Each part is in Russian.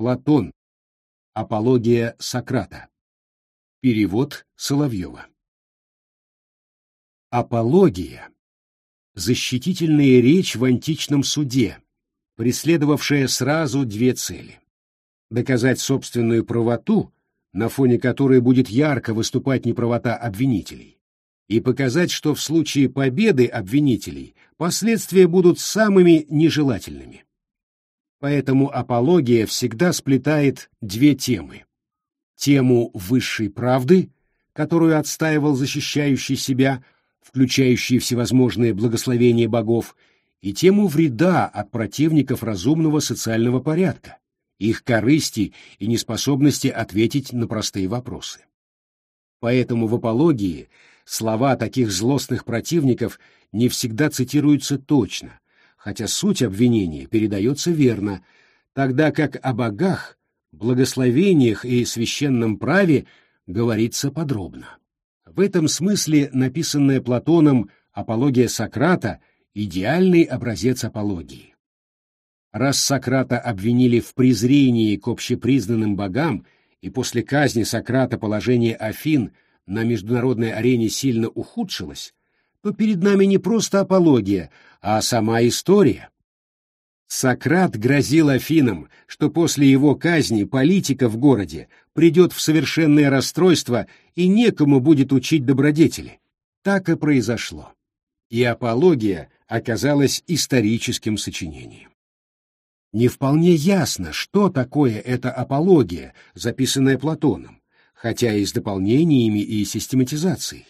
Платон. Апология Сократа. Перевод Соловьева. Апология — защитительная речь в античном суде, преследовавшая сразу две цели. Доказать собственную правоту, на фоне которой будет ярко выступать неправота обвинителей, и показать, что в случае победы обвинителей последствия будут самыми нежелательными. Поэтому апология всегда сплетает две темы. Тему высшей правды, которую отстаивал защищающий себя, включающие всевозможные благословения богов, и тему вреда от противников разумного социального порядка, их корысти и неспособности ответить на простые вопросы. Поэтому в апологии слова таких злостных противников не всегда цитируются точно, хотя суть обвинения передается верно, тогда как о богах, благословениях и священном праве говорится подробно. В этом смысле написанная Платоном «Апология Сократа» — идеальный образец апологии. Раз Сократа обвинили в презрении к общепризнанным богам, и после казни Сократа положение Афин на международной арене сильно ухудшилось, то перед нами не просто апология, а сама история. Сократ грозил Афинам, что после его казни политика в городе придет в совершенное расстройство и некому будет учить добродетели. Так и произошло. И апология оказалась историческим сочинением. Не вполне ясно, что такое эта апология, записанная Платоном, хотя и с дополнениями и систематизацией.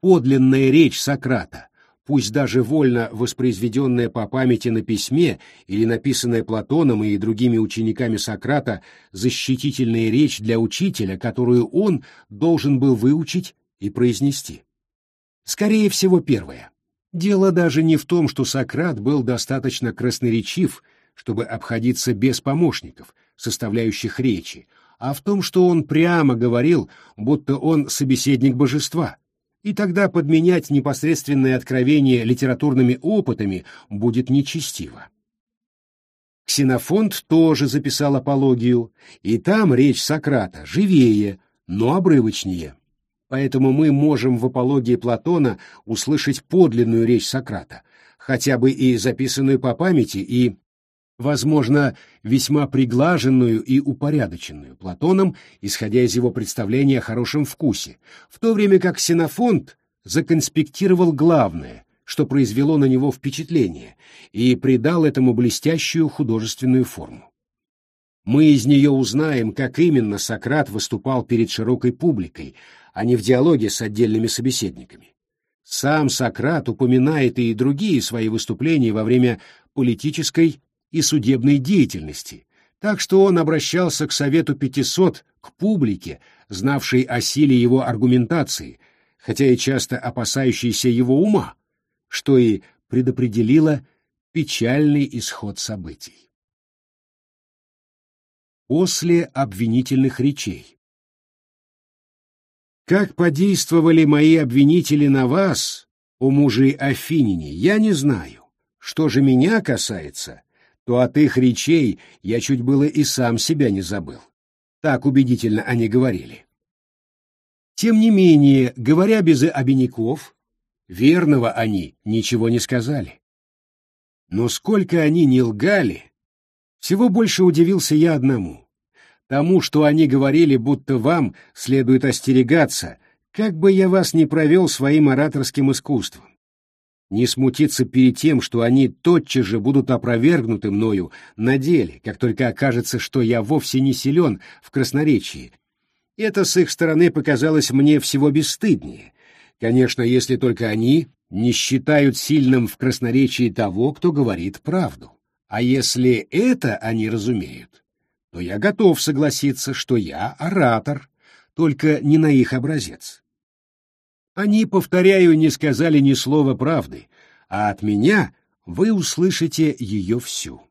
Подлинная речь Сократа, пусть даже вольно воспроизведенная по памяти на письме или написанная Платоном и другими учениками Сократа, защитительная речь для учителя, которую он должен был выучить и произнести. Скорее всего, первое. Дело даже не в том, что Сократ был достаточно красноречив, чтобы обходиться без помощников, составляющих речи, а в том, что он прямо говорил, будто он собеседник божества — и тогда подменять непосредственное откровение литературными опытами будет нечестиво. Ксенофонт тоже записал апологию, и там речь Сократа живее, но обрывочнее. Поэтому мы можем в апологии Платона услышать подлинную речь Сократа, хотя бы и записанную по памяти, и возможно, весьма приглаженную и упорядоченную Платоном, исходя из его представления о хорошем вкусе, в то время как Синофонт законспектировал главное, что произвело на него впечатление, и придал этому блестящую художественную форму. Мы из нее узнаем, как именно Сократ выступал перед широкой публикой, а не в диалоге с отдельными собеседниками. Сам Сократ упоминает и другие свои выступления во время политической и судебной деятельности, так что он обращался к Совету 500, к публике, знавшей о силе его аргументации, хотя и часто опасающейся его ума, что и предопределило печальный исход событий. После обвинительных речей Как подействовали мои обвинители на вас, о мужи Афинине, я не знаю. Что же меня касается, то от их речей я чуть было и сам себя не забыл. Так убедительно они говорили. Тем не менее, говоря без обиняков, верного они ничего не сказали. Но сколько они не лгали, всего больше удивился я одному. Тому, что они говорили, будто вам следует остерегаться, как бы я вас не провел своим ораторским искусством не смутиться перед тем, что они тотчас же будут опровергнуты мною на деле, как только окажется, что я вовсе не силен в красноречии. Это с их стороны показалось мне всего бесстыднее. Конечно, если только они не считают сильным в красноречии того, кто говорит правду. А если это они разумеют, то я готов согласиться, что я оратор, только не на их образец. Они, повторяю, не сказали ни слова правды, а от меня вы услышите ее всю.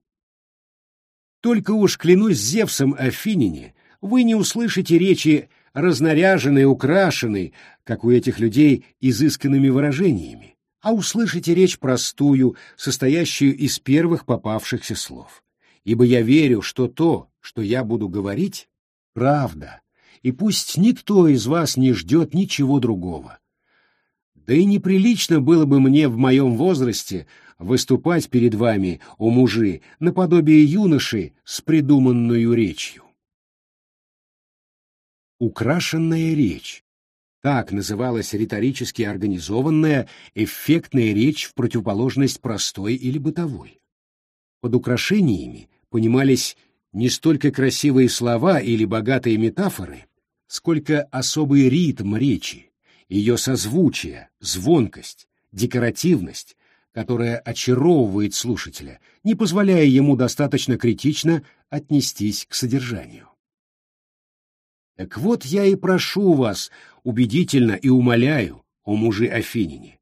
Только уж клянусь Зевсом Афинине, вы не услышите речи разнаряженной, украшенной, как у этих людей, изысканными выражениями, а услышите речь простую, состоящую из первых попавшихся слов. Ибо я верю, что то, что я буду говорить, правда, и пусть никто из вас не ждет ничего другого. Да и неприлично было бы мне в моем возрасте выступать перед вами, о мужи, наподобие юноши с придуманную речью. Украшенная речь. Так называлась риторически организованная, эффектная речь в противоположность простой или бытовой. Под украшениями понимались не столько красивые слова или богатые метафоры, сколько особый ритм речи, ее созвучие, звонкость, декоративность, которая очаровывает слушателя, не позволяя ему достаточно критично отнестись к содержанию. Так вот я и прошу вас убедительно и умоляю, о мужи Афинине,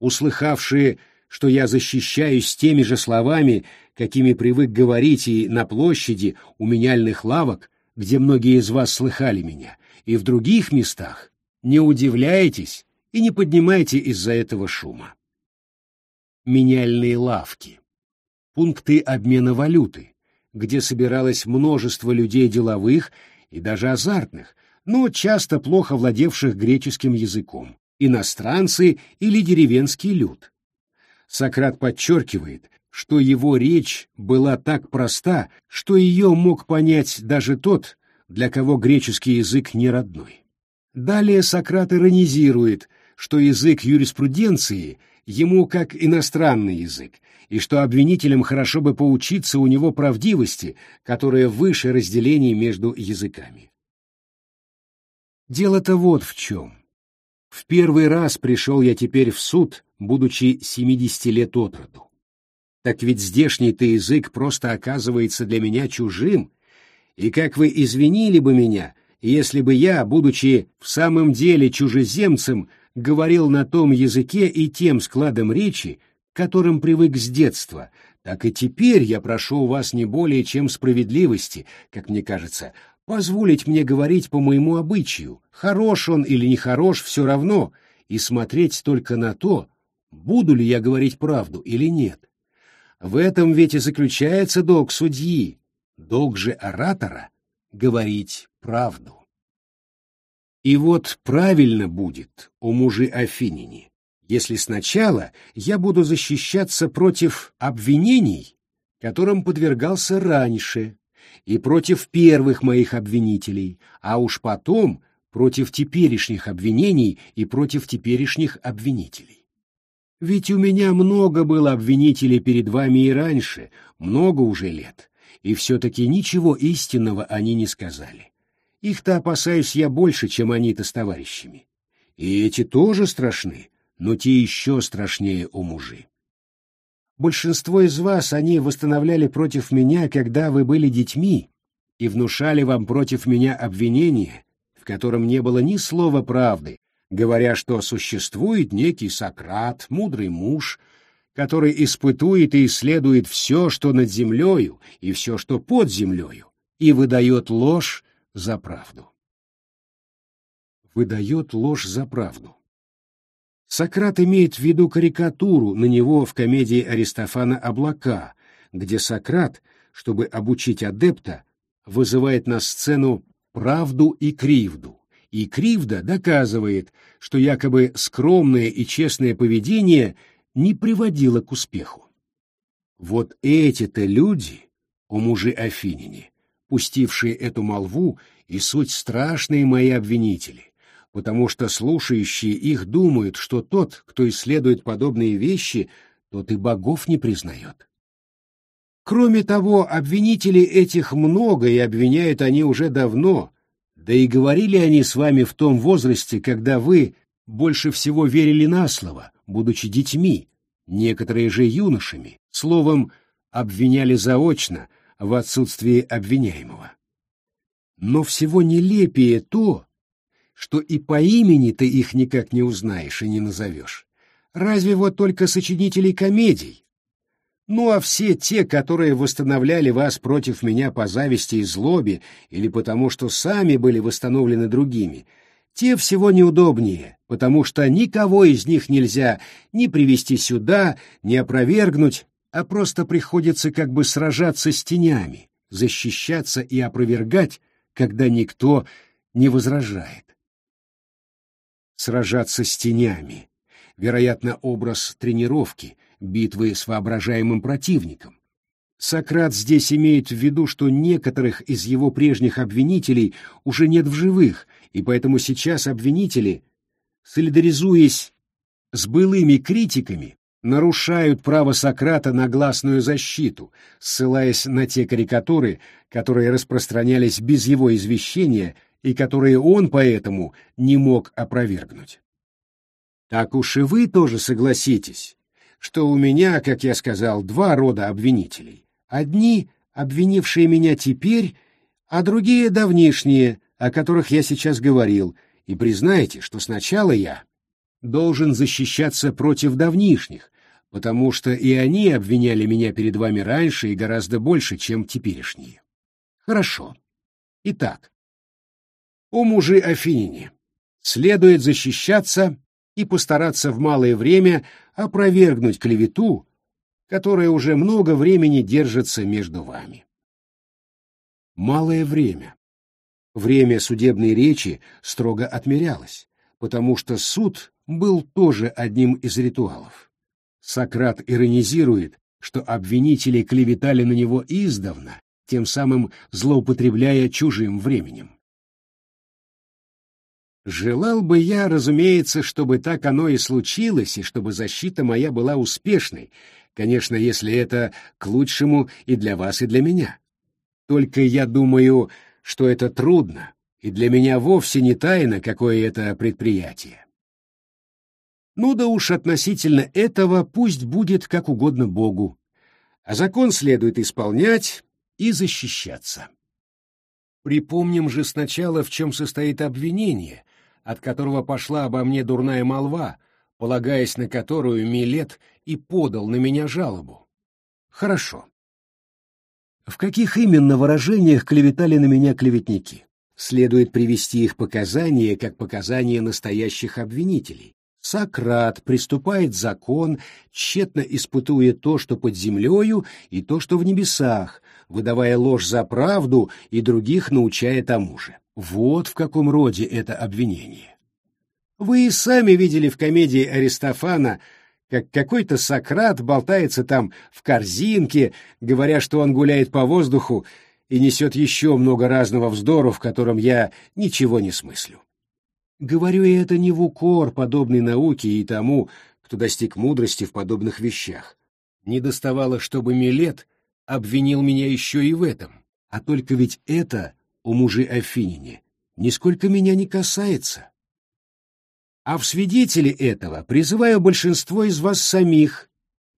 услыхавшие, что я защищаюсь теми же словами, какими привык говорить и на площади у меняльных лавок, где многие из вас слыхали меня, и в других местах, не удивляйтесь и не поднимайте из-за этого шума. Меняльные лавки. Пункты обмена валюты, где собиралось множество людей деловых и даже азартных, но часто плохо владевших греческим языком, иностранцы или деревенский люд. Сократ подчеркивает, что его речь была так проста, что ее мог понять даже тот, для кого греческий язык не родной. Далее Сократ иронизирует, что язык юриспруденции ему как иностранный язык, и что обвинителям хорошо бы поучиться у него правдивости, которая выше разделений между языками. Дело-то вот в чем. В первый раз пришел я теперь в суд, будучи семидесяти лет от роду. Так ведь здешний-то язык просто оказывается для меня чужим, и как вы извинили бы меня, если бы я, будучи в самом деле чужеземцем, говорил на том языке и тем складом речи, которым привык с детства, так и теперь я прошу у вас не более чем справедливости, как мне кажется, позволить мне говорить по моему обычаю, хорош он или не хорош, все равно, и смотреть только на то, буду ли я говорить правду или нет. В этом ведь и заключается долг судьи, долг же оратора — говорить правду. И вот правильно будет, у мужи Афинине, если сначала я буду защищаться против обвинений, которым подвергался раньше, и против первых моих обвинителей, а уж потом против теперешних обвинений и против теперешних обвинителей. Ведь у меня много было обвинителей перед вами и раньше, много уже лет, и все-таки ничего истинного они не сказали. Их-то опасаюсь я больше, чем они-то с товарищами. И эти тоже страшны, но те еще страшнее у мужи. Большинство из вас они восстановляли против меня, когда вы были детьми, и внушали вам против меня обвинения, в котором не было ни слова правды, говоря, что существует некий Сократ, мудрый муж, который испытует и исследует все, что над землею, и все, что под землею, и выдает ложь за правду. Выдает ложь за правду. Сократ имеет в виду карикатуру на него в комедии Аристофана «Облака», где Сократ, чтобы обучить адепта, вызывает на сцену правду и кривду, и Кривда доказывает, что якобы скромное и честное поведение не приводило к успеху. Вот эти-то люди, о мужи Афинине, пустившие эту молву, и суть страшные мои обвинители, потому что слушающие их думают, что тот, кто исследует подобные вещи, тот и богов не признает. Кроме того, обвинителей этих много, и обвиняют они уже давно, да и говорили они с вами в том возрасте, когда вы больше всего верили на слово, будучи детьми, некоторые же юношами, словом, обвиняли заочно в отсутствии обвиняемого. Но всего нелепее то, что и по имени ты их никак не узнаешь и не назовешь. Разве вот только сочинителей комедий, ну а все те, которые восстановляли вас против меня по зависти и злобе или потому, что сами были восстановлены другими, те всего неудобнее, потому что никого из них нельзя ни привести сюда, ни опровергнуть, а просто приходится как бы сражаться с тенями, защищаться и опровергать, когда никто не возражает. Сражаться с тенями, вероятно, образ тренировки, битвы с воображаемым противником. Сократ здесь имеет в виду, что некоторых из его прежних обвинителей уже нет в живых, и поэтому сейчас обвинители, солидаризуясь с былыми критиками, нарушают право Сократа на гласную защиту, ссылаясь на те карикатуры, которые распространялись без его извещения и которые он поэтому не мог опровергнуть. Так уж и вы тоже согласитесь, что у меня, как я сказал, два рода обвинителей. Одни, обвинившие меня теперь, а другие давнишние, о которых я сейчас говорил, и признайте, что сначала я должен защищаться против давнишних, потому что и они обвиняли меня перед вами раньше и гораздо больше, чем теперешние. Хорошо. Итак, о мужи Афинине следует защищаться и постараться в малое время опровергнуть клевету, которая уже много времени держится между вами. Малое время. Время судебной речи строго отмерялось, потому что суд был тоже одним из ритуалов. Сократ иронизирует, что обвинители клеветали на него издавна, тем самым злоупотребляя чужим временем. Желал бы я, разумеется, чтобы так оно и случилось, и чтобы защита моя была успешной, конечно, если это к лучшему и для вас, и для меня. Только я думаю, что это трудно, и для меня вовсе не тайна, какое это предприятие. Ну да уж относительно этого пусть будет как угодно Богу, а закон следует исполнять и защищаться. Припомним же сначала, в чем состоит обвинение, от которого пошла обо мне дурная молва, полагаясь на которую Милет и подал на меня жалобу. Хорошо. В каких именно выражениях клеветали на меня клеветники? Следует привести их показания как показания настоящих обвинителей, Сократ приступает закон, тщетно испытуя то, что под землею, и то, что в небесах, выдавая ложь за правду и других научая тому же. Вот в каком роде это обвинение. Вы и сами видели в комедии Аристофана, как какой-то Сократ болтается там в корзинке, говоря, что он гуляет по воздуху и несет еще много разного вздору, в котором я ничего не смыслю. Говорю я это не в укор подобной науке и тому, кто достиг мудрости в подобных вещах. Не доставало, чтобы Милет обвинил меня еще и в этом. А только ведь это, у мужи Афинине, нисколько меня не касается. А в свидетели этого призываю большинство из вас самих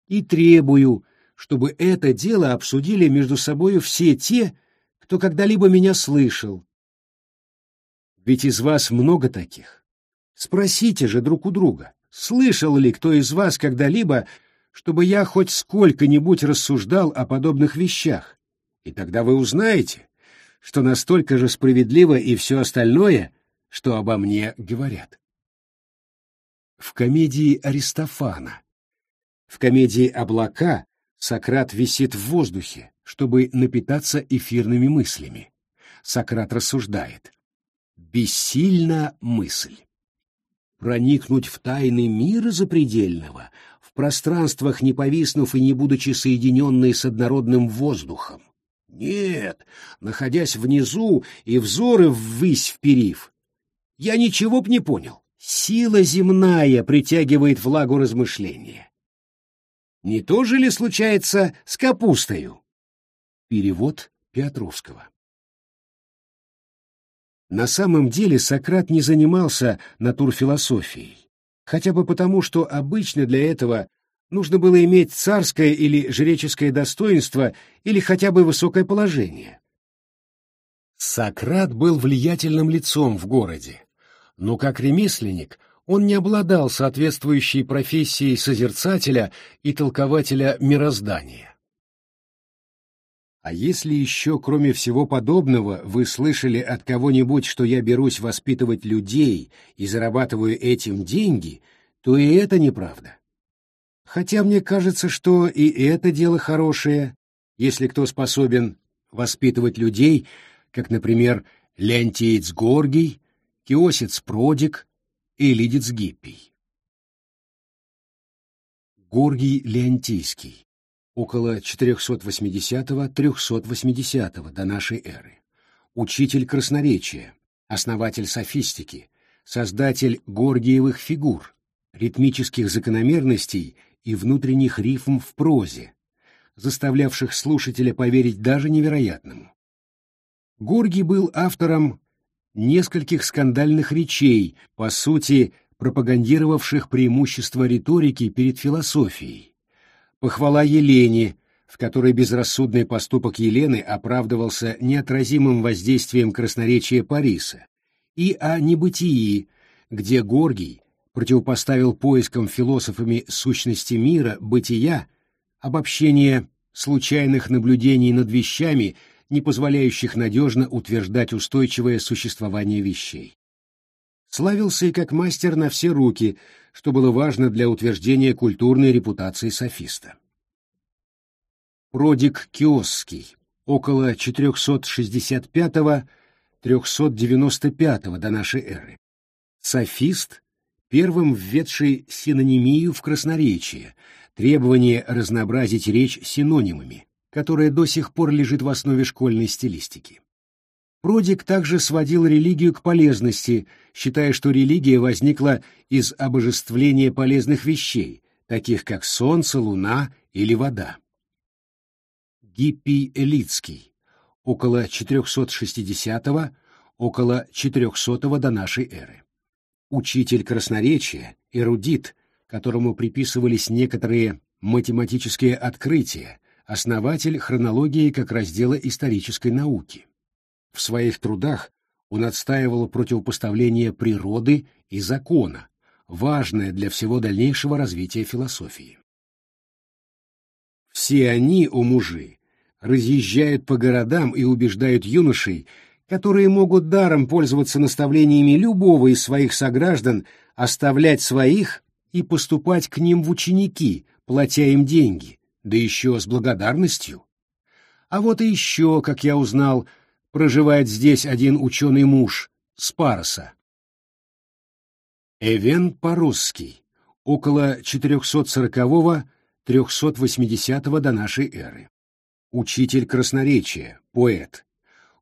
и требую, чтобы это дело обсудили между собою все те, кто когда-либо меня слышал, ведь из вас много таких. Спросите же друг у друга, слышал ли кто из вас когда-либо, чтобы я хоть сколько-нибудь рассуждал о подобных вещах, и тогда вы узнаете, что настолько же справедливо и все остальное, что обо мне говорят. В комедии Аристофана, в комедии «Облака» Сократ висит в воздухе, чтобы напитаться эфирными мыслями. Сократ рассуждает. Бессильна мысль. Проникнуть в тайны мира запредельного, в пространствах не повиснув и не будучи соединенной с однородным воздухом. Нет, находясь внизу и взоры ввысь вперив, я ничего б не понял. Сила земная притягивает влагу размышления. Не то же ли случается с капустою? Перевод Петровского. На самом деле Сократ не занимался натурфилософией, хотя бы потому, что обычно для этого нужно было иметь царское или жреческое достоинство или хотя бы высокое положение. Сократ был влиятельным лицом в городе, но как ремесленник он не обладал соответствующей профессией созерцателя и толкователя мироздания. А если еще, кроме всего подобного, вы слышали от кого-нибудь, что я берусь воспитывать людей и зарабатываю этим деньги, то и это неправда. Хотя мне кажется, что и это дело хорошее, если кто способен воспитывать людей, как, например, Леонтиец Горгий, Киосец Продик и Лидец Гиппий. Горгий Леонтийский, около 480-380 до нашей эры. Учитель красноречия, основатель софистики, создатель горгиевых фигур, ритмических закономерностей и внутренних рифм в прозе, заставлявших слушателя поверить даже невероятному. Горгий был автором нескольких скандальных речей, по сути, пропагандировавших преимущество риторики перед философией. Похвала Елене, в которой безрассудный поступок Елены оправдывался неотразимым воздействием красноречия Париса, и о небытии, где Горгий противопоставил поискам философами сущности мира, бытия, обобщение случайных наблюдений над вещами, не позволяющих надежно утверждать устойчивое существование вещей. Славился и как мастер на все руки, что было важно для утверждения культурной репутации софиста. Продик Киосский, около 465-395 до нашей эры. Софист, первым введший синонимию в красноречие, требование разнообразить речь синонимами, которое до сих пор лежит в основе школьной стилистики. Продик также сводил религию к полезности, считая, что религия возникла из обожествления полезных вещей, таких как солнце, луна или вода. Гиппий Элицкий, около 460-го, около 400-го до нашей эры. Учитель красноречия, эрудит, которому приписывались некоторые математические открытия, основатель хронологии как раздела исторической науки. В своих трудах он отстаивал противопоставление природы и закона, важное для всего дальнейшего развития философии. Все они, о мужи, разъезжают по городам и убеждают юношей, которые могут даром пользоваться наставлениями любого из своих сограждан, оставлять своих и поступать к ним в ученики, платя им деньги, да еще с благодарностью. А вот и еще, как я узнал, проживает здесь один ученый муж, Спароса. Эвен Парусский, около 440-380 до нашей эры. Учитель красноречия, поэт.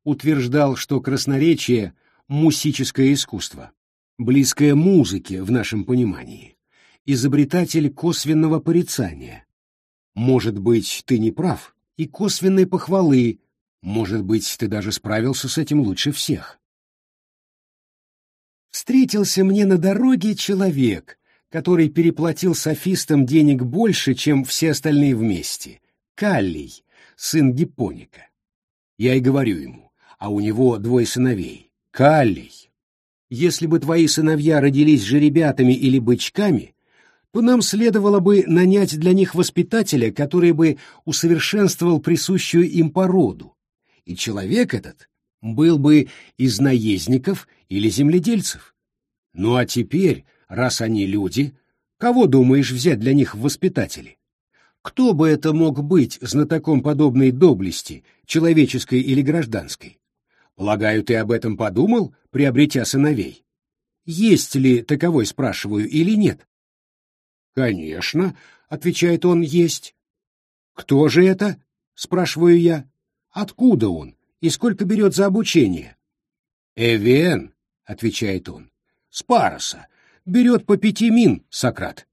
Утверждал, что красноречие — мусическое искусство, близкое музыке в нашем понимании, изобретатель косвенного порицания. Может быть, ты не прав, и косвенной похвалы, может быть, ты даже справился с этим лучше всех. Встретился мне на дороге человек, который переплатил софистам денег больше, чем все остальные вместе. Каллий, сын Гиппоника. Я и говорю ему, а у него двое сыновей. Каллий, если бы твои сыновья родились жеребятами или бычками, то нам следовало бы нанять для них воспитателя, который бы усовершенствовал присущую им породу, и человек этот был бы из наездников или земледельцев. Ну а теперь, раз они люди, кого думаешь взять для них в воспитатели? Кто бы это мог быть знатоком подобной доблести, человеческой или гражданской? Полагаю, ты об этом подумал, приобретя сыновей? Есть ли таковой, спрашиваю, или нет? Конечно, отвечает он, есть. Кто же это? спрашиваю я. Откуда он и сколько берет за обучение? Эвен, отвечает он, с Пароса, берет по пяти мин, Сократ.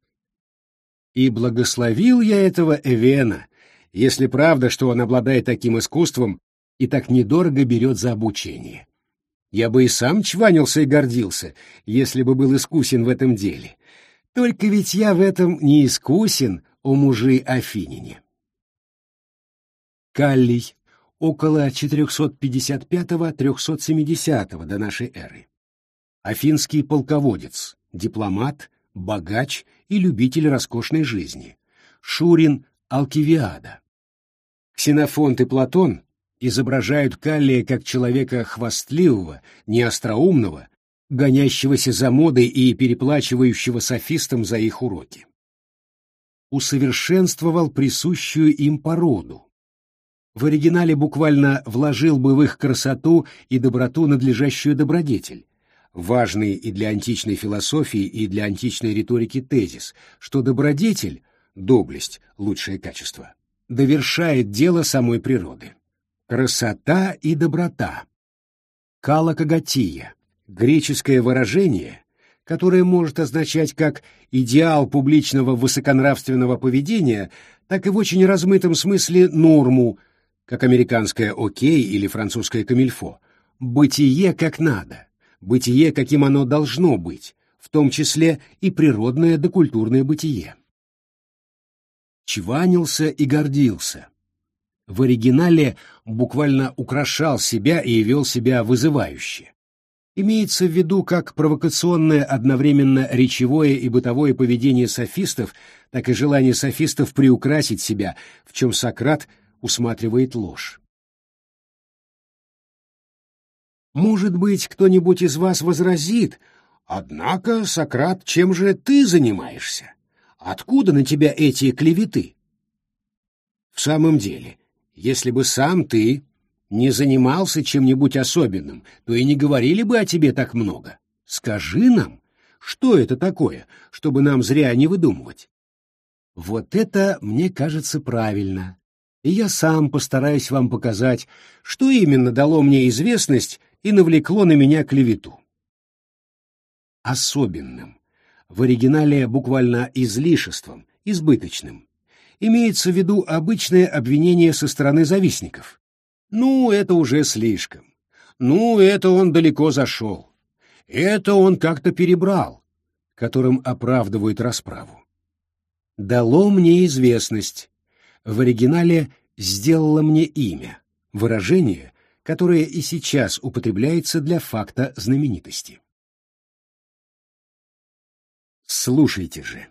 И благословил я этого Эвена, если правда, что он обладает таким искусством и так недорого берет за обучение. Я бы и сам чванился и гордился, если бы был искусен в этом деле. Только ведь я в этом не искусен, о мужи Афинине. Каллий около 455-370 до нашей эры. Афинский полководец, дипломат, богач и любитель роскошной жизни. Шурин Алкивиада. Ксенофонт и Платон изображают Каллия как человека хвастливого, неостроумного, гонящегося за модой и переплачивающего софистам за их уроки. Усовершенствовал присущую им породу, в оригинале буквально вложил бы в их красоту и доброту надлежащую добродетель, важный и для античной философии, и для античной риторики тезис, что добродетель, доблесть, лучшее качество, довершает дело самой природы. Красота и доброта. Калакагатия, греческое выражение, которое может означать как идеал публичного высоконравственного поведения, так и в очень размытом смысле норму, как американское «окей» или французское «камильфо», бытие как надо, бытие, каким оно должно быть, в том числе и природное докультурное бытие. Чванился и гордился. В оригинале буквально украшал себя и вел себя вызывающе. Имеется в виду как провокационное одновременно речевое и бытовое поведение софистов, так и желание софистов приукрасить себя, в чем Сократ усматривает ложь. Может быть, кто-нибудь из вас возразит, «Однако, Сократ, чем же ты занимаешься? Откуда на тебя эти клеветы?» В самом деле, если бы сам ты не занимался чем-нибудь особенным, то и не говорили бы о тебе так много. Скажи нам, что это такое, чтобы нам зря не выдумывать. Вот это, мне кажется, правильно. И я сам постараюсь вам показать, что именно дало мне известность и навлекло на меня клевету. Особенным. В оригинале буквально излишеством, избыточным. Имеется в виду обычное обвинение со стороны завистников. Ну, это уже слишком. Ну, это он далеко зашел. Это он как-то перебрал, которым оправдывают расправу. Дало мне известность. В оригинале сделало мне имя. Выражение, которое и сейчас употребляется для факта знаменитости. Слушайте же.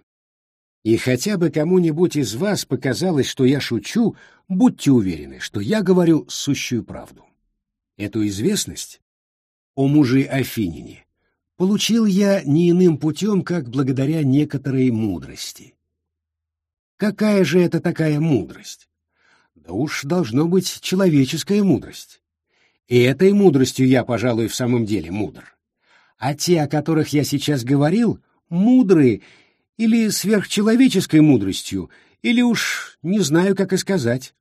И хотя бы кому-нибудь из вас показалось, что я шучу, будьте уверены, что я говорю сущую правду. Эту известность о муже Афинине получил я не иным путем, как благодаря некоторой мудрости. Какая же это такая мудрость? Да уж должно быть человеческая мудрость. И этой мудростью я, пожалуй, в самом деле мудр. А те, о которых я сейчас говорил, мудрые или сверхчеловеческой мудростью, или уж не знаю, как и сказать.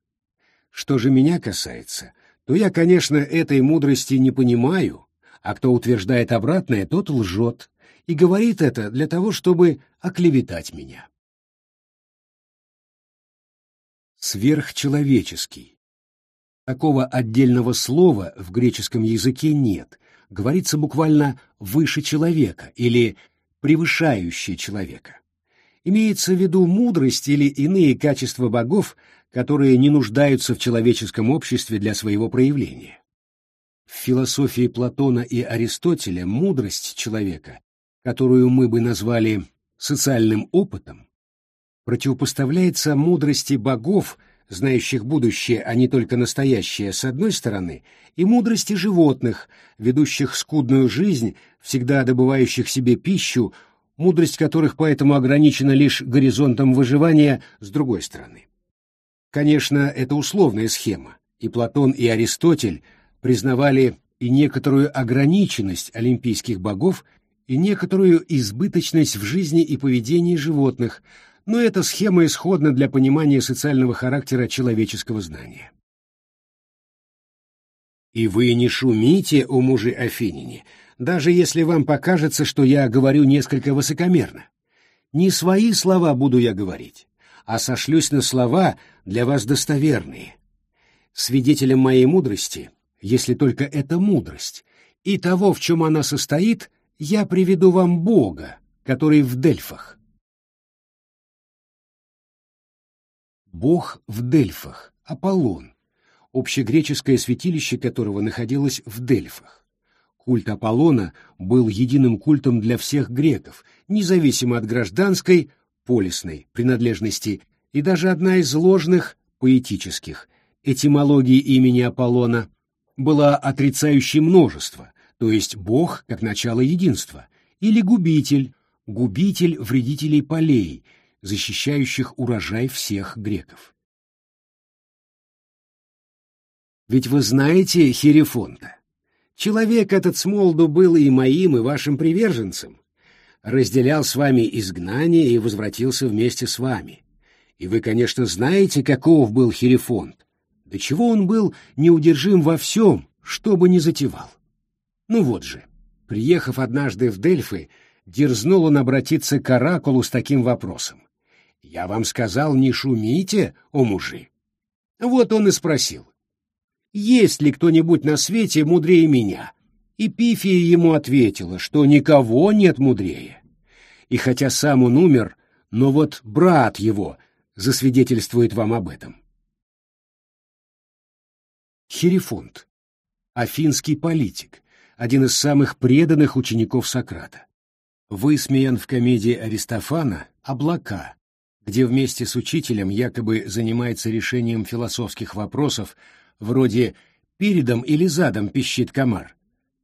Что же меня касается, то я, конечно, этой мудрости не понимаю, а кто утверждает обратное, тот лжет и говорит это для того, чтобы оклеветать меня. Сверхчеловеческий Такого отдельного слова в греческом языке нет, говорится буквально «выше человека» или «превышающее человека». Имеется в виду мудрость или иные качества богов, которые не нуждаются в человеческом обществе для своего проявления. В философии Платона и Аристотеля мудрость человека, которую мы бы назвали социальным опытом, противопоставляется мудрости богов – знающих будущее, а не только настоящее, с одной стороны, и мудрости животных, ведущих скудную жизнь, всегда добывающих себе пищу, мудрость которых поэтому ограничена лишь горизонтом выживания, с другой стороны. Конечно, это условная схема, и Платон и Аристотель признавали и некоторую ограниченность олимпийских богов, и некоторую избыточность в жизни и поведении животных – но эта схема исходна для понимания социального характера человеческого знания. И вы не шумите, о муже Афинине, даже если вам покажется, что я говорю несколько высокомерно. Не свои слова буду я говорить, а сошлюсь на слова для вас достоверные. Свидетелем моей мудрости, если только это мудрость, и того, в чем она состоит, я приведу вам Бога, который в Дельфах. бог в Дельфах, Аполлон, общегреческое святилище которого находилось в Дельфах. Культ Аполлона был единым культом для всех греков, независимо от гражданской, полисной принадлежности, и даже одна из ложных, поэтических, этимологий имени Аполлона была отрицающей множество, то есть бог как начало единства, или губитель, губитель вредителей полей, защищающих урожай всех греков. Ведь вы знаете Херефонта. Человек этот с молоду был и моим, и вашим приверженцем. Разделял с вами изгнание и возвратился вместе с вами. И вы, конечно, знаете, каков был Херефонт. До чего он был неудержим во всем, что бы ни затевал. Ну вот же, приехав однажды в Дельфы, дерзнул он обратиться к Оракулу с таким вопросом. «Я вам сказал, не шумите, о мужи». Вот он и спросил. «Есть ли кто-нибудь на свете мудрее меня?» И Пифия ему ответила, что никого нет мудрее. И хотя сам он умер, но вот брат его засвидетельствует вам об этом. Херифонт. Афинский политик, один из самых преданных учеников Сократа. Высмеян в комедии Аристофана «Облака», где вместе с учителем якобы занимается решением философских вопросов вроде «передом или задом пищит комар».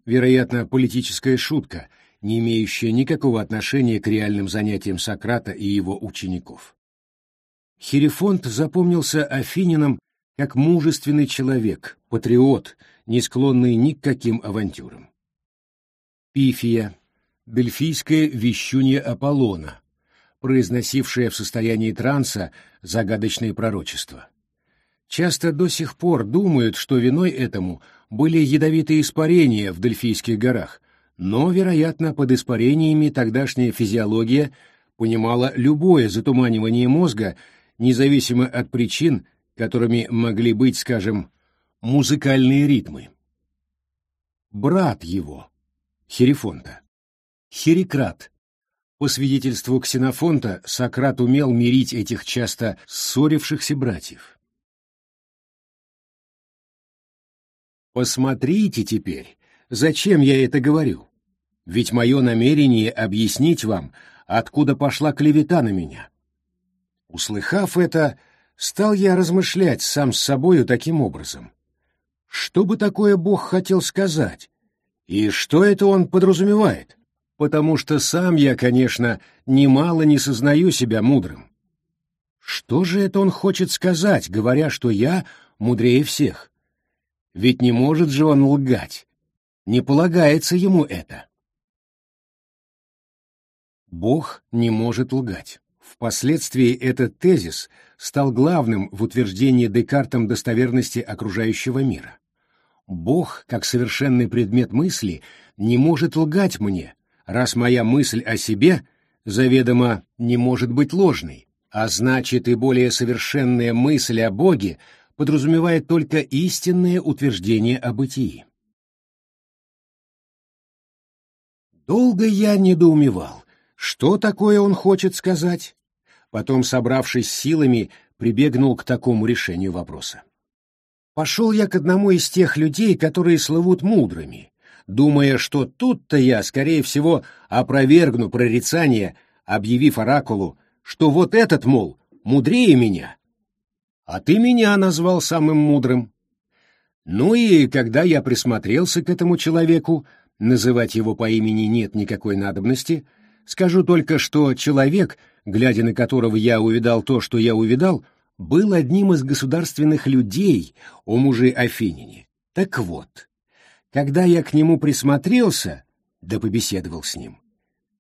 Вероятно, политическая шутка, не имеющая никакого отношения к реальным занятиям Сократа и его учеников. Херифонт запомнился афининам как мужественный человек, патриот, не склонный ни к каким авантюрам. Пифия, дельфийская вещунья Аполлона, произносившая в состоянии транса загадочные пророчества. Часто до сих пор думают, что виной этому были ядовитые испарения в Дельфийских горах, но, вероятно, под испарениями тогдашняя физиология понимала любое затуманивание мозга, независимо от причин, которыми могли быть, скажем, музыкальные ритмы. Брат его, Херифонта, Херикрат. По свидетельству Ксенофонта, Сократ умел мирить этих часто ссорившихся братьев. Посмотрите теперь, зачем я это говорю. Ведь мое намерение объяснить вам, откуда пошла клевета на меня. Услыхав это, стал я размышлять сам с собою таким образом. Что бы такое Бог хотел сказать? И что это он подразумевает? Потому что сам я, конечно, немало не сознаю себя мудрым. Что же это он хочет сказать, говоря, что я мудрее всех? Ведь не может же он лгать. Не полагается ему это. Бог не может лгать. Впоследствии этот тезис стал главным в утверждении Декартом достоверности окружающего мира. Бог, как совершенный предмет мысли, не может лгать мне, раз моя мысль о себе заведомо не может быть ложной, а значит и более совершенная мысль о Боге подразумевает только истинное утверждение о бытии. Долго я недоумевал, что такое он хочет сказать, Потом, собравшись силами, прибегнул к такому решению вопроса. Пошел я к одному из тех людей, которые слывут мудрыми, думая, что тут-то я, скорее всего, опровергну прорицание, объявив оракулу, что вот этот, мол, мудрее меня. А ты меня назвал самым мудрым. Ну и когда я присмотрелся к этому человеку, называть его по имени нет никакой надобности, скажу только, что человек — глядя на которого я увидал то, что я увидал, был одним из государственных людей, о муже Афинине. Так вот, когда я к нему присмотрелся, да побеседовал с ним,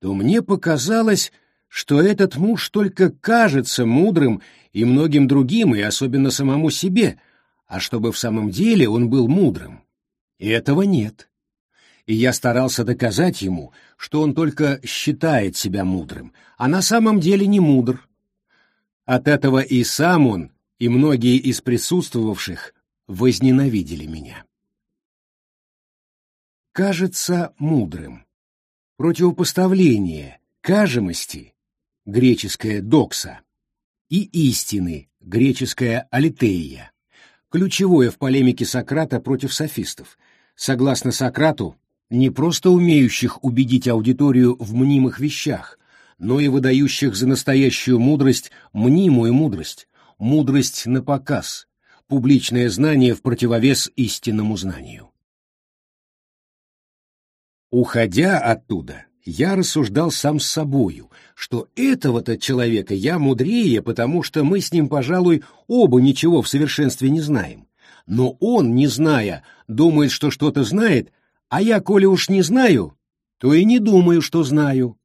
то мне показалось, что этот муж только кажется мудрым и многим другим, и особенно самому себе, а чтобы в самом деле он был мудрым. И этого нет и я старался доказать ему, что он только считает себя мудрым, а на самом деле не мудр. От этого и сам он, и многие из присутствовавших возненавидели меня. Кажется мудрым. Противопоставление кажемости, греческое «докса», и истины, греческая «алитеия», ключевое в полемике Сократа против софистов. Согласно Сократу, не просто умеющих убедить аудиторию в мнимых вещах, но и выдающих за настоящую мудрость мнимую мудрость, мудрость на показ, публичное знание в противовес истинному знанию. Уходя оттуда, я рассуждал сам с собою, что этого-то человека я мудрее, потому что мы с ним, пожалуй, оба ничего в совершенстве не знаем, но он, не зная, думает, что что-то знает, а я, коли уж не знаю, то и не думаю, что знаю.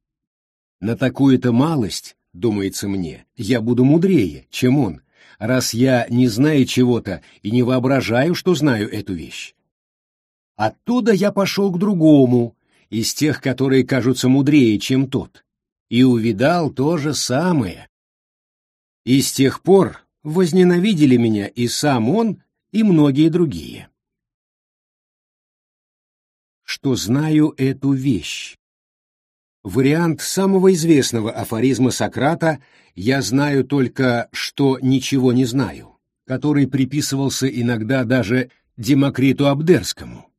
На такую-то малость, думается мне, я буду мудрее, чем он, раз я не знаю чего-то и не воображаю, что знаю эту вещь. Оттуда я пошел к другому, из тех, которые кажутся мудрее, чем тот, и увидал то же самое. И с тех пор возненавидели меня и сам он, и многие другие. Что знаю эту вещь. Вариант самого известного афоризма Сократа «Я знаю только, что ничего не знаю», который приписывался иногда даже Демокриту Абдерскому.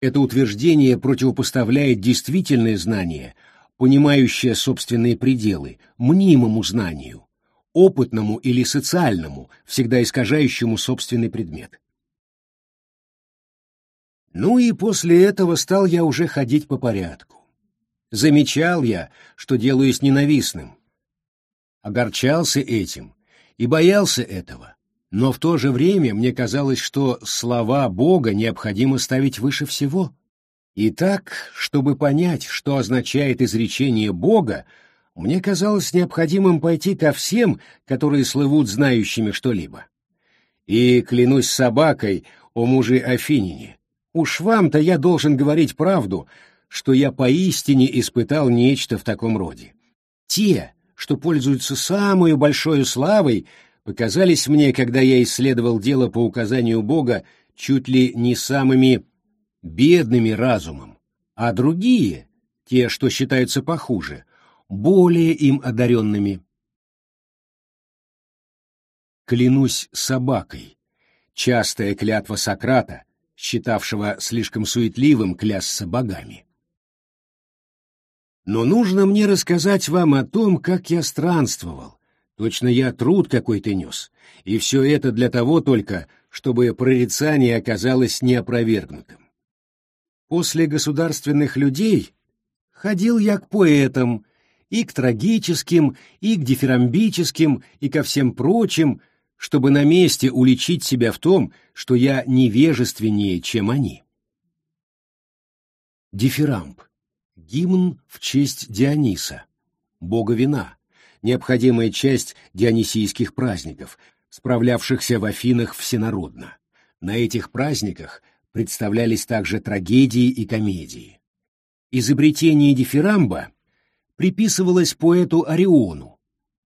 Это утверждение противопоставляет действительное знание, понимающее собственные пределы, мнимому знанию, опытному или социальному, всегда искажающему собственный предмет. Ну и после этого стал я уже ходить по порядку. Замечал я, что делаюсь ненавистным. Огорчался этим и боялся этого, но в то же время мне казалось, что слова Бога необходимо ставить выше всего. И так, чтобы понять, что означает изречение Бога, мне казалось необходимым пойти ко всем, которые слывут знающими что-либо. И клянусь собакой о муже Афинине, уж вам-то я должен говорить правду, что я поистине испытал нечто в таком роде. Те, что пользуются самой большой славой, показались мне, когда я исследовал дело по указанию Бога, чуть ли не самыми бедными разумом, а другие, те, что считаются похуже, более им одаренными. Клянусь собакой. Частая клятва Сократа, считавшего слишком суетливым клясться богами. Но нужно мне рассказать вам о том, как я странствовал. Точно я труд какой-то нес. И все это для того только, чтобы прорицание оказалось неопровергнутым. После государственных людей ходил я к поэтам, и к трагическим, и к дифирамбическим, и ко всем прочим, чтобы на месте уличить себя в том, что я невежественнее, чем они. Дифирамб. Гимн в честь Диониса, бога вина, необходимая часть дионисийских праздников, справлявшихся в Афинах всенародно. На этих праздниках представлялись также трагедии и комедии. Изобретение дифирамба приписывалось поэту Ориону.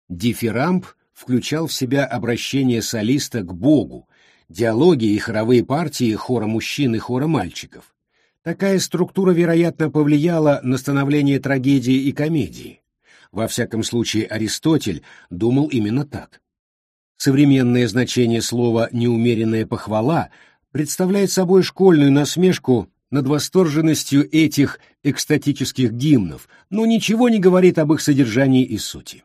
Дифирамб включал в себя обращение солиста к Богу, диалоги и хоровые партии хора мужчин и хора мальчиков. Такая структура, вероятно, повлияла на становление трагедии и комедии. Во всяком случае, Аристотель думал именно так. Современное значение слова «неумеренная похвала» представляет собой школьную насмешку над восторженностью этих экстатических гимнов, но ничего не говорит об их содержании и сути.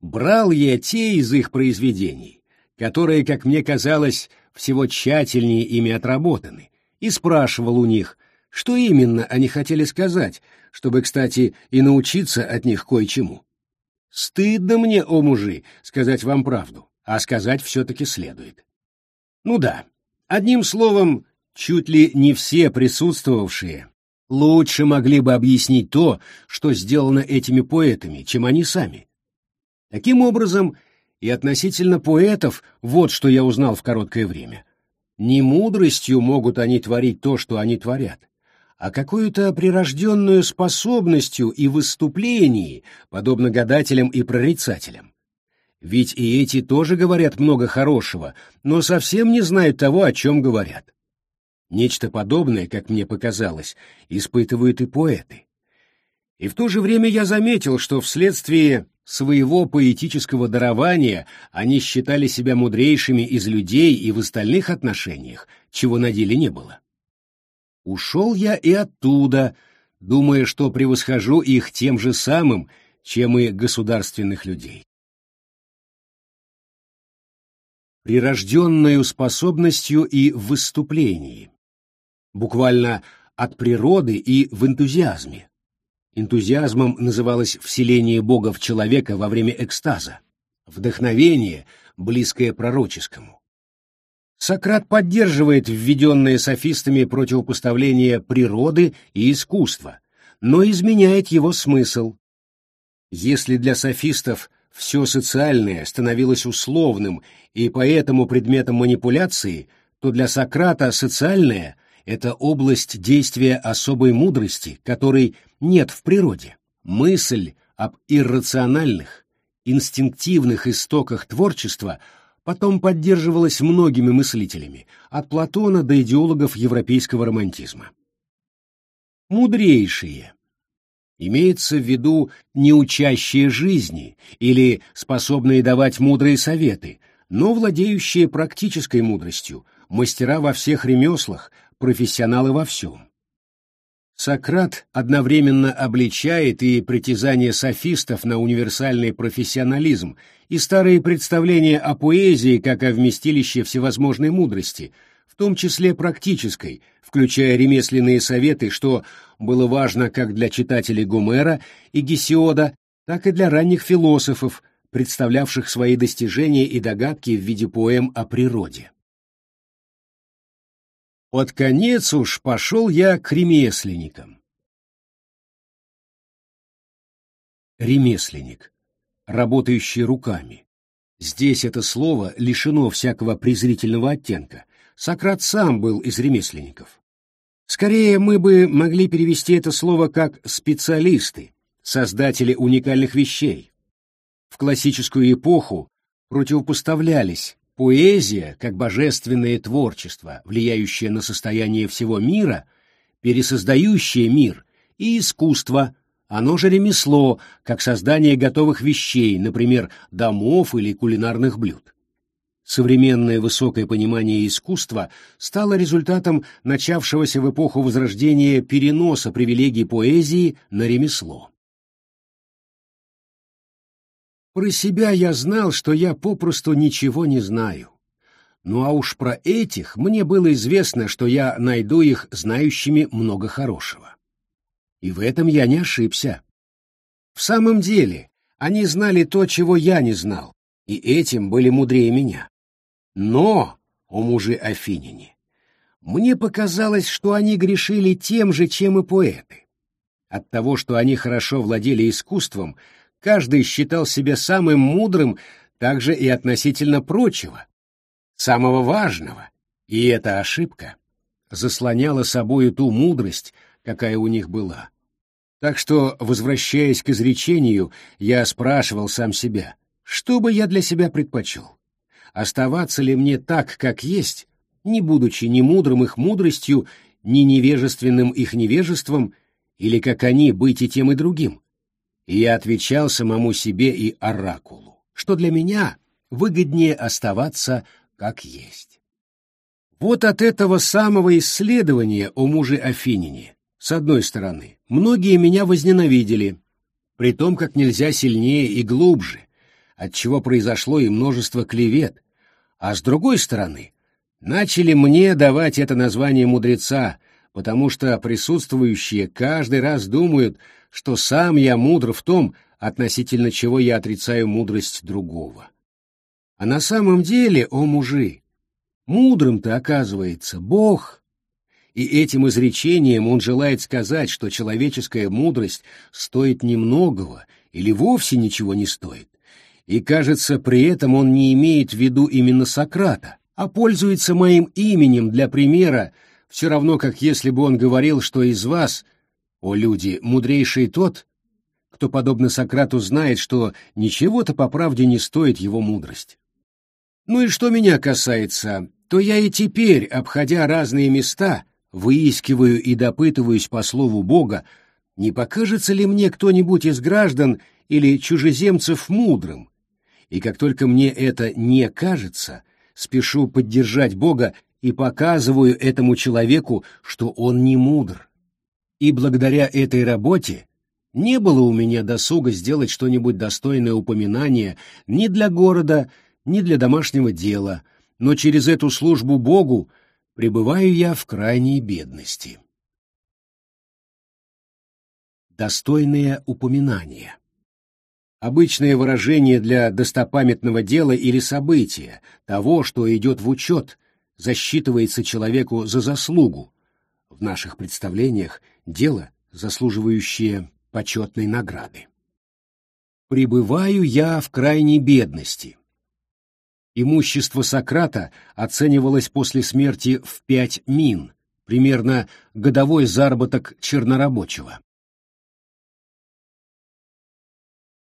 Брал я те из их произведений, которые, как мне казалось, всего тщательнее ими отработаны, и спрашивал у них, что именно они хотели сказать, чтобы, кстати, и научиться от них кое-чему. Стыдно мне, о мужи, сказать вам правду, а сказать все-таки следует. Ну да, Одним словом, чуть ли не все присутствовавшие лучше могли бы объяснить то, что сделано этими поэтами, чем они сами. Таким образом, и относительно поэтов вот что я узнал в короткое время. Не мудростью могут они творить то, что они творят, а какую-то прирожденную способностью и выступлении, подобно гадателям и прорицателям. Ведь и эти тоже говорят много хорошего, но совсем не знают того, о чем говорят. Нечто подобное, как мне показалось, испытывают и поэты. И в то же время я заметил, что вследствие своего поэтического дарования они считали себя мудрейшими из людей и в остальных отношениях, чего на деле не было. Ушел я и оттуда, думая, что превосхожу их тем же самым, чем и государственных людей. прирожденную способностью и в выступлении, буквально от природы и в энтузиазме. Энтузиазмом называлось вселение Бога в человека во время экстаза. Вдохновение близкое пророческому. Сократ поддерживает введенное софистами противопоставление природы и искусства, но изменяет его смысл. Если для софистов все социальное становилось условным и поэтому предметом манипуляции, то для Сократа социальное — это область действия особой мудрости, которой нет в природе. Мысль об иррациональных, инстинктивных истоках творчества потом поддерживалась многими мыслителями, от Платона до идеологов европейского романтизма. Мудрейшие. Имеется в виду неучащие жизни или способные давать мудрые советы, но владеющие практической мудростью, мастера во всех ремеслах, профессионалы во всем. Сократ одновременно обличает и притязания софистов на универсальный профессионализм, и старые представления о поэзии как о вместилище всевозможной мудрости, в том числе практической, включая ремесленные советы, что было важно как для читателей Гомера и Гесиода, так и для ранних философов, представлявших свои достижения и догадки в виде поэм о природе. Под конец уж пошел я к ремесленникам. Ремесленник, работающий руками. Здесь это слово лишено всякого презрительного оттенка. Сократ сам был из ремесленников. Скорее, мы бы могли перевести это слово как «специалисты», создатели уникальных вещей. В классическую эпоху противопоставлялись Поэзия, как божественное творчество, влияющее на состояние всего мира, пересоздающее мир, и искусство, оно же ремесло, как создание готовых вещей, например, домов или кулинарных блюд. Современное высокое понимание искусства стало результатом начавшегося в эпоху Возрождения переноса привилегий поэзии на ремесло. Про себя я знал, что я попросту ничего не знаю. Ну а уж про этих мне было известно, что я найду их знающими много хорошего. И в этом я не ошибся. В самом деле, они знали то, чего я не знал, и этим были мудрее меня. Но, о мужи Афиняне, мне показалось, что они грешили тем же, чем и поэты. От того, что они хорошо владели искусством, каждый считал себя самым мудрым также и относительно прочего, самого важного, и эта ошибка заслоняла собою ту мудрость, какая у них была. Так что, возвращаясь к изречению, я спрашивал сам себя, что бы я для себя предпочел? Оставаться ли мне так, как есть, не будучи ни мудрым их мудростью, ни невежественным их невежеством, или как они быть и тем и другим? И я отвечал самому себе и оракулу, что для меня выгоднее оставаться как есть. Вот от этого самого исследования о муже Афинине, с одной стороны, многие меня возненавидели, при том, как нельзя сильнее и глубже, от чего произошло и множество клевет, а с другой стороны, начали мне давать это название мудреца, потому что присутствующие каждый раз думают, что сам я мудр в том, относительно чего я отрицаю мудрость другого. А на самом деле, о мужи, мудрым-то оказывается Бог. И этим изречением он желает сказать, что человеческая мудрость стоит немногого или вовсе ничего не стоит. И, кажется, при этом он не имеет в виду именно Сократа, а пользуется моим именем для примера, все равно как если бы он говорил, что из вас — о, люди, мудрейший тот, кто, подобно Сократу, знает, что ничего-то по правде не стоит его мудрость. Ну и что меня касается, то я и теперь, обходя разные места, выискиваю и допытываюсь по слову Бога, не покажется ли мне кто-нибудь из граждан или чужеземцев мудрым, и как только мне это не кажется, спешу поддержать Бога и показываю этому человеку, что он не мудр и благодаря этой работе не было у меня досуга сделать что-нибудь достойное упоминания ни для города, ни для домашнего дела, но через эту службу Богу пребываю я в крайней бедности. Достойное упоминание Обычное выражение для достопамятного дела или события, того, что идет в учет, засчитывается человеку за заслугу. В наших представлениях дело, заслуживающее почетной награды. Пребываю я в крайней бедности. Имущество Сократа оценивалось после смерти в пять мин, примерно годовой заработок чернорабочего.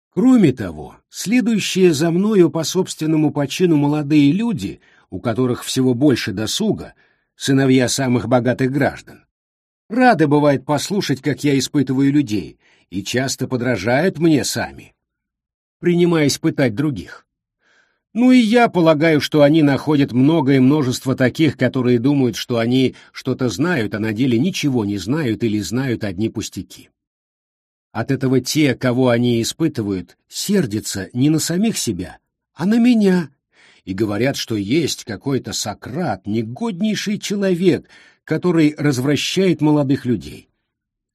Кроме того, следующие за мною по собственному почину молодые люди, у которых всего больше досуга, сыновья самых богатых граждан, рады бывает послушать, как я испытываю людей, и часто подражают мне сами, принимаясь пытать других. Ну и я полагаю, что они находят много и множество таких, которые думают, что они что-то знают, а на деле ничего не знают или знают одни пустяки. От этого те, кого они испытывают, сердятся не на самих себя, а на меня, и говорят, что есть какой-то Сократ, негоднейший человек, который развращает молодых людей.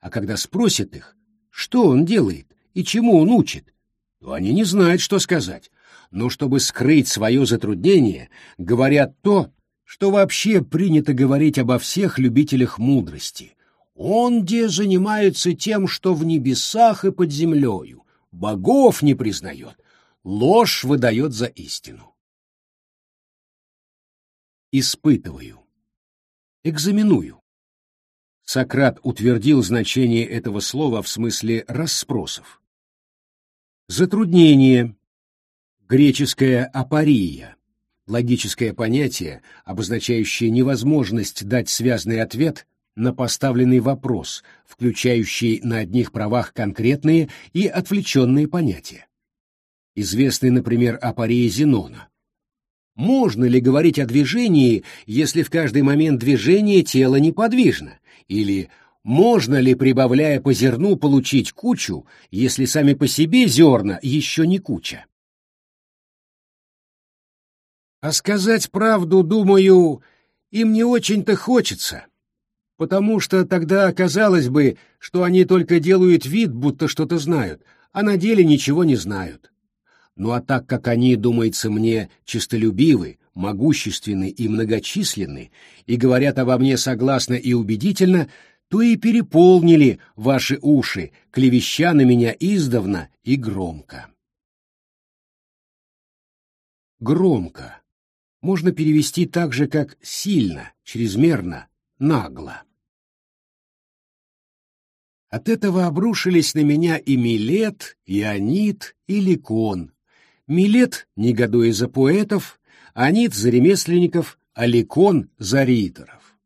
А когда спросят их, что он делает и чему он учит, то они не знают, что сказать но чтобы скрыть свое затруднение, говорят то, что вообще принято говорить обо всех любителях мудрости. Он где занимается тем, что в небесах и под землею, богов не признает, ложь выдает за истину. Испытываю. Экзаменую. Сократ утвердил значение этого слова в смысле расспросов. Затруднение, Греческая апория — логическое понятие, обозначающее невозможность дать связный ответ на поставленный вопрос, включающий на одних правах конкретные и отвлеченные понятия. Известный, например, апория Зенона. Можно ли говорить о движении, если в каждый момент движения тело неподвижно? Или можно ли, прибавляя по зерну, получить кучу, если сами по себе зерна еще не куча? А сказать правду, думаю, им не очень-то хочется, потому что тогда оказалось бы, что они только делают вид, будто что-то знают, а на деле ничего не знают. Ну а так как они, думается мне, честолюбивы, могущественны и многочисленны, и говорят обо мне согласно и убедительно, то и переполнили ваши уши, клевеща на меня издавна и громко. Громко можно перевести так же, как сильно, чрезмерно, нагло. От этого обрушились на меня и Милет, и Анит, и Ликон. Милет, негодуя за поэтов, Анит за ремесленников, а Ликон за риторов.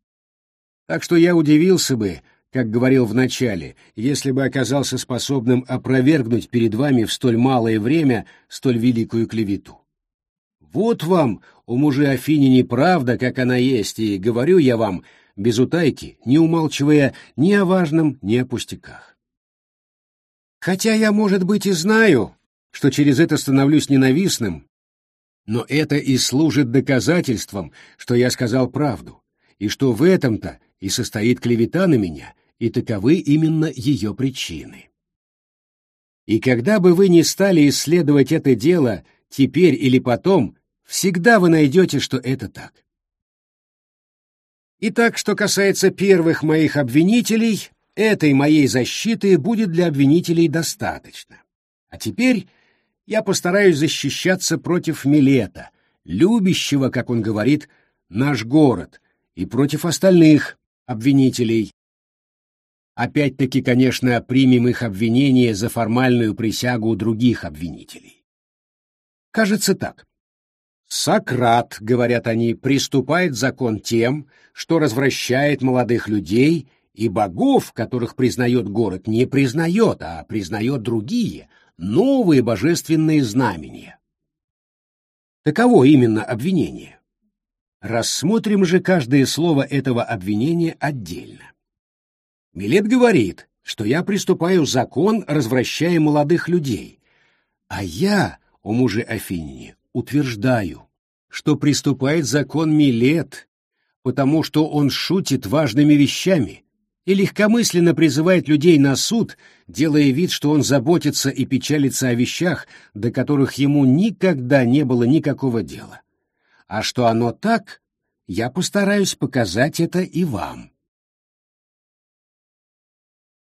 Так что я удивился бы, как говорил в начале, если бы оказался способным опровергнуть перед вами в столь малое время столь великую клевету. Вот вам, у мужа Афини, правда, как она есть, и говорю я вам, без утайки, не умалчивая ни о важном, ни о пустяках. Хотя я, может быть, и знаю, что через это становлюсь ненавистным, но это и служит доказательством, что я сказал правду, и что в этом-то и состоит клевета на меня, и таковы именно ее причины. И когда бы вы ни стали исследовать это дело теперь или потом, Всегда вы найдете, что это так. Итак, что касается первых моих обвинителей, этой моей защиты будет для обвинителей достаточно. А теперь я постараюсь защищаться против Милета, любящего, как он говорит, наш город, и против остальных обвинителей. Опять-таки, конечно, примем их обвинения за формальную присягу других обвинителей. Кажется так. Сократ, говорят они, приступает закон тем, что развращает молодых людей, и богов, которых признает город, не признает, а признает другие, новые божественные знамения. Таково именно обвинение. Рассмотрим же каждое слово этого обвинения отдельно. Милет говорит, что я приступаю закон, развращая молодых людей, а я, о муже Афинине, утверждаю, что приступает закон Милет, потому что он шутит важными вещами, и легкомысленно призывает людей на суд, делая вид, что он заботится и печалится о вещах, до которых ему никогда не было никакого дела. А что оно так, я постараюсь показать это и вам.